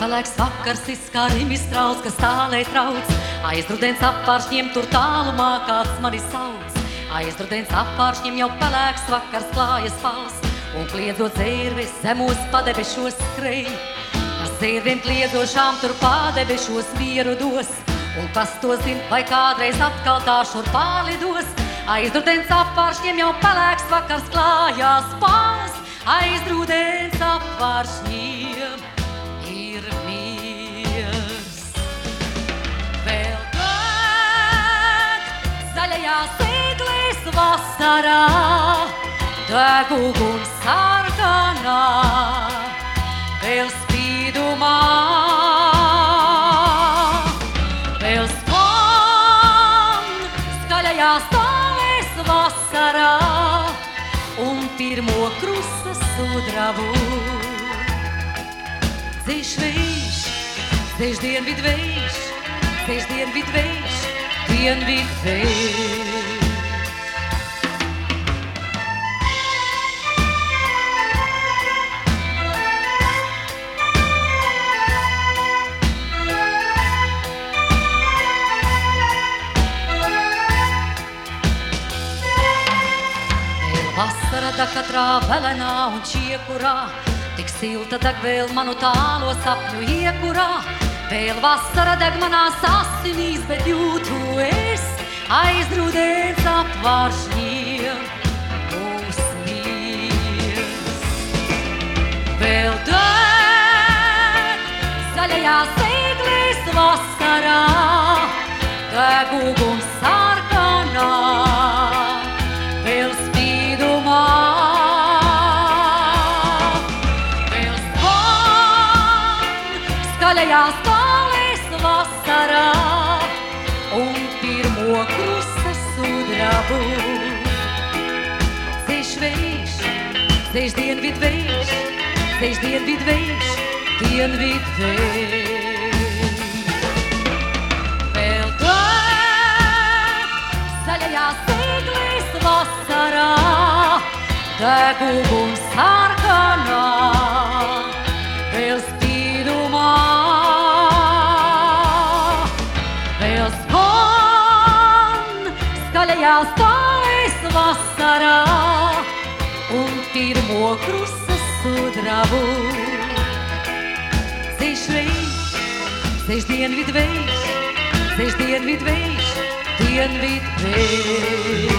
pelēks vakars izskārim iztrauc, kas tālē trauc. Aizrudens apāršņiem tur tālumā kāds mani sauc. Aizrudens apāršņiem jau pelēks vakars klājas pals. Un kliedzot zērves zemos padebešos skrej. Ar zērviem kliedzošām tur padebešos mieru dos. Un kas to zina, vai kādreiz atkal tā šur pārlidos. Aizrudens apāršņiem jau pelēks vakars klājās pals. Aizrudens apāršņiem vasarā, deg uguns sarkanā, vēl spīdumā. Vēl skan skaļajās tālēs vasarā un pirmo krusta sudrabu. Dzēš vējš, dzēš dienvid vējš, dzēš dienvid vējš, vasara da katrā velenā un čiekurā, tik silta deg vēl manu tālo sapņu iekurā. Vēl vasara deg manās asinīs, bet jūtu es aizrūdēts apvāršņiem uzmies. Vēl deg zaļajās eglēs vasarā, deg uguns sarkanā, skaļajās tālēs vasarā un pirmo krusta sudrabu. Dzēš vējš, dzēš dienvid vējš, dzēš dienvid vējš, dienvid vējš. Vēl deg zaļajās eglēs vasarā, deg uguns sarkanā, skan skaļajās tālēs vasarā un pirmo krusta sudrabu. Dzēš vējš, dzēš dienvid vējš, dzēš dienvid vējš, dienvid vējš.